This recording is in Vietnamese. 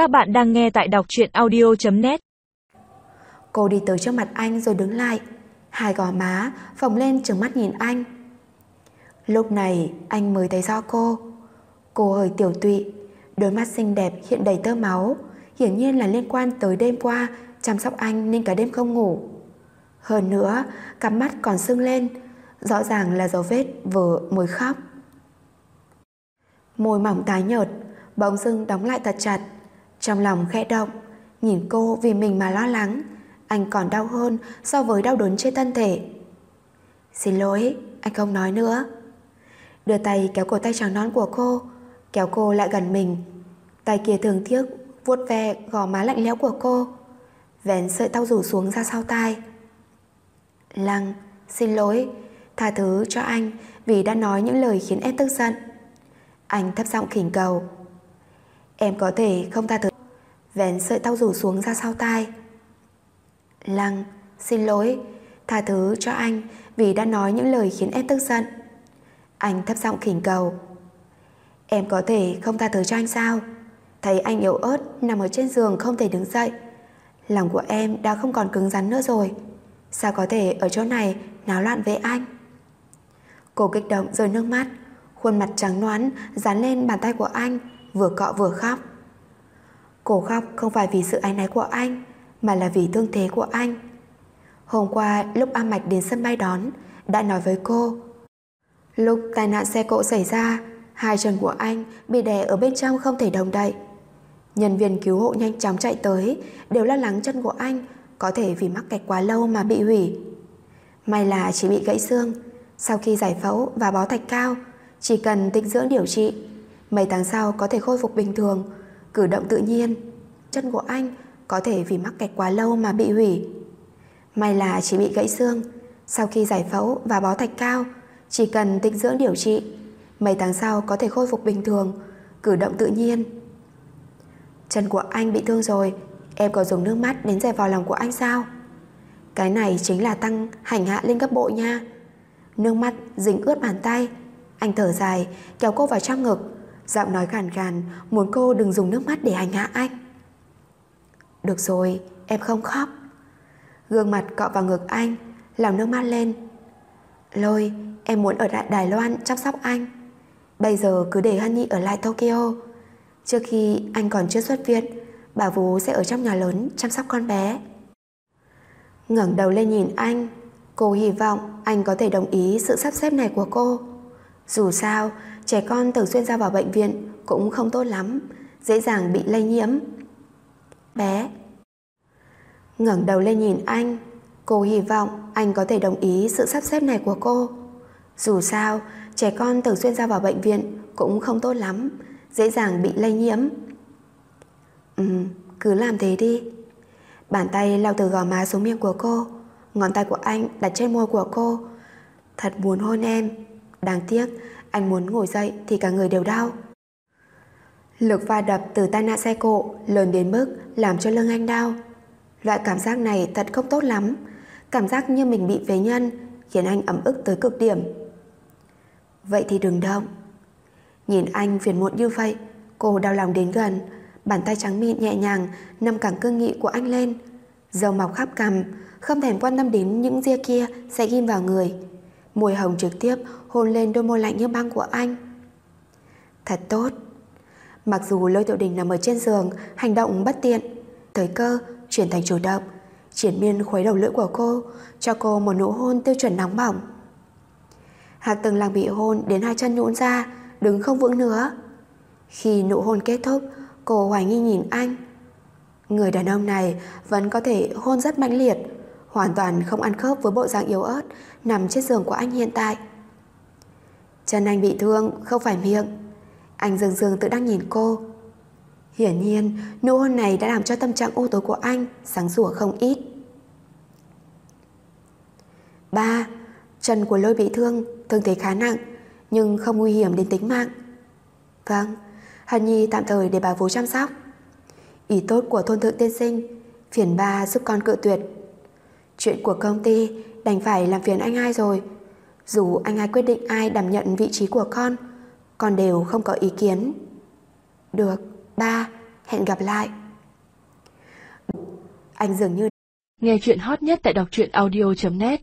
Các bạn đang nghe tại đọc truyện audio.net Cô đi tới trước mặt anh rồi đứng lại. Hai gò má phồng lên trừng mắt nhìn anh. Lúc này, anh mới thấy rõ cô. Cô hơi tiểu tụy, Đôi mắt xinh đẹp hiện đầy tơ máu, Hiển nhiên là liên quan tới đêm qua Chăm sóc anh nên cả đêm không ngủ. Hơn nữa, Cặp mắt còn sưng lên, Rõ ràng là dấu vết vừa mới khóc. Môi mỏng tái nhợt, Bỗng dưng đóng lại thật chặt. Trong lòng khẽ động, Nhìn cô vì mình mà lo lắng, Anh còn đau hơn so với đau đớn trên thân thể. Xin lỗi, Anh không nói nữa. Đưa tay kéo cổ tay trắng nón của cô, Kéo cô lại gần mình. Tay kia thường tiếc, vuốt ve gò má lạnh lẽo của cô, Vén sợi tóc rủ xuống ra sau tai. Lăng, Xin lỗi, Tha thứ cho anh Vì đã nói những lời khiến em tức giận. Anh thấp giọng khỉnh cầu. Em có thể không tha thứ Vén sợi tóc rủ xuống ra sau tai. Lăng, Xin lỗi, Tha thứ cho anh Vì đã nói những lời khiến em tức giận. Anh thấp giọng khỉnh cầu. Em có thể không tha thứ cho anh sao? Thấy anh yếu ớt, Nằm ở trên giường không thể đứng dậy. Lòng của em đã không còn cứng rắn nữa rồi. Sao có thể ở chỗ này Náo loạn với anh? Cô kích động rơi nước mắt, Khuôn mặt trắng noãn dán lên bàn tay của anh, Vừa cọ vừa khóc. Cô khóc không phải vì sự ái náy của anh, Mà là vì thương thế của anh. Hôm qua, lúc A Mạch đến sân bay đón, Đã nói với cô, Lúc tai nạn xe cộ xảy ra, Hai chân của anh bị đè ở bên trong không thể đồng đậy. Nhân viên cứu hộ nhanh chóng chạy tới, Đều lo lắng chân của anh Có thể vì mắc kẹt quá lâu mà bị hủy. May là chỉ bị gãy xương. Sau khi giải phẫu và bó thạch cao, Chỉ cần tĩnh dưỡng điều trị, Mấy tháng sau có thể khôi phục bình thường. Cử động tự nhiên. Chân của anh có thể vì mắc kẹt quá lâu mà bị hủy. May là chỉ bị gãy xương. Sau khi giải phẫu và bó thạch cao, Chỉ cần tinh dưỡng điều trị, Mấy tháng sau có thể khôi phục bình thường, Cử động tự nhiên. Chân của anh bị thương rồi, Em có dùng nước mắt đến dè vào lòng của anh sao? Cái này chính là tăng hành hạ lên gấp bội nha. Nước mắt dính ướt bàn tay, Anh thở dài, kéo cô vào trong ngực. Giọng nói gàn gàn Muốn cô đừng dùng nước mắt để hành hạ anh. Được rồi, Em không khóc. Gương mặt cọ vào ngực anh, làm nước mắt lên. Lôi, em muốn ở lại Đài Loan chăm sóc anh. Bây giờ cứ để Honey ở lại Tokyo. Trước khi anh còn chưa xuất viện, Bà Vú sẽ ở trong nhà lớn chăm sóc con bé. Ngẩng đầu lên nhìn anh, Cô hy vọng anh có thể đồng ý sự sắp xếp này của cô. Dù sao, Trẻ con thường xuyên ra vào bệnh viện Cũng không tốt lắm, Dễ dàng bị lây nhiễm. Bé ngẩng đầu lên nhìn anh, Cô hy vọng anh có thể đồng ý sự sắp xếp này của cô. Dù sao, Trẻ con thường xuyên ra vào bệnh viện Cũng không tốt lắm, Dễ dàng bị lây nhiễm. Ừ cứ làm thế đi. Bàn tay lao từ gò má xuống miệng của cô, Ngón tay của anh đặt trên môi của cô. Thật muốn hôn em. Đáng tiếc, anh muốn ngồi dậy Thì cả người đều đau. Lực va đập từ tai nạn xe cộ Lớn đến mức làm cho lưng anh đau. Loại cảm giác này thật không tốt lắm. Cảm giác như mình bị phế nhân, Khiến anh ấm ức tới cực điểm. Vậy thì đừng động. Nhìn anh phiền muộn như vậy, Cô đau lòng đến gần, Bàn tay trắng mịn nhẹ nhàng Nằm cẳng cương nghị của anh lên. Dầu mọc khắp cằm, Không thèm quan tâm đến những ria kia sẽ ghim vào người. Mùi hồng trực tiếp hôn lên đôi môi lạnh như băng của anh. Thật tốt. Mặc dù lôi tiểu đình nằm ở trên giường, Hành động bất tiện, Thời cơ chuyển thành chủ động, Triển miên khuấy đầu lưỡi của cô, Cho cô một nụ hôn tiêu chuẩn nóng bỏng. Hạc từng Làng bị hôn Đến hai chân nhũn ra, Đứng không vững nữa. Khi nụ hôn kết thúc, Cô hoài nghi nhìn anh. Người đàn ông này vẫn có thể hôn rất mãnh liệt. Hoàn toàn không ăn khớp với bộ dạng yếu ớt Nằm trên giường của anh hiện tại. Chân anh bị thương, Không phải miệng. Anh dường dường tự đang nhìn cô. Hiển nhiên, nụ hôn này đã làm cho tâm trạng u tối của anh Sáng sủa không ít. Ba, Chân của lôi bị thương Thương thế khá nặng, Nhưng không nguy hiểm đến tính mạng. Vâng Hân Nhi tạm thời để bà vú chăm sóc. Ý tốt của thôn thượng tiên sinh, Phiền ba giúp con cự tuyệt. Chuyện của công ty, Đành phải làm phiền anh hai rồi. Dù anh hai quyết định ai đảm nhận vị trí của con Con đều không có ý kiến. Được, Ba, Hẹn gặp lại. Anh dường như Nghe chuyện hot nhất tại đọc truyện audio.net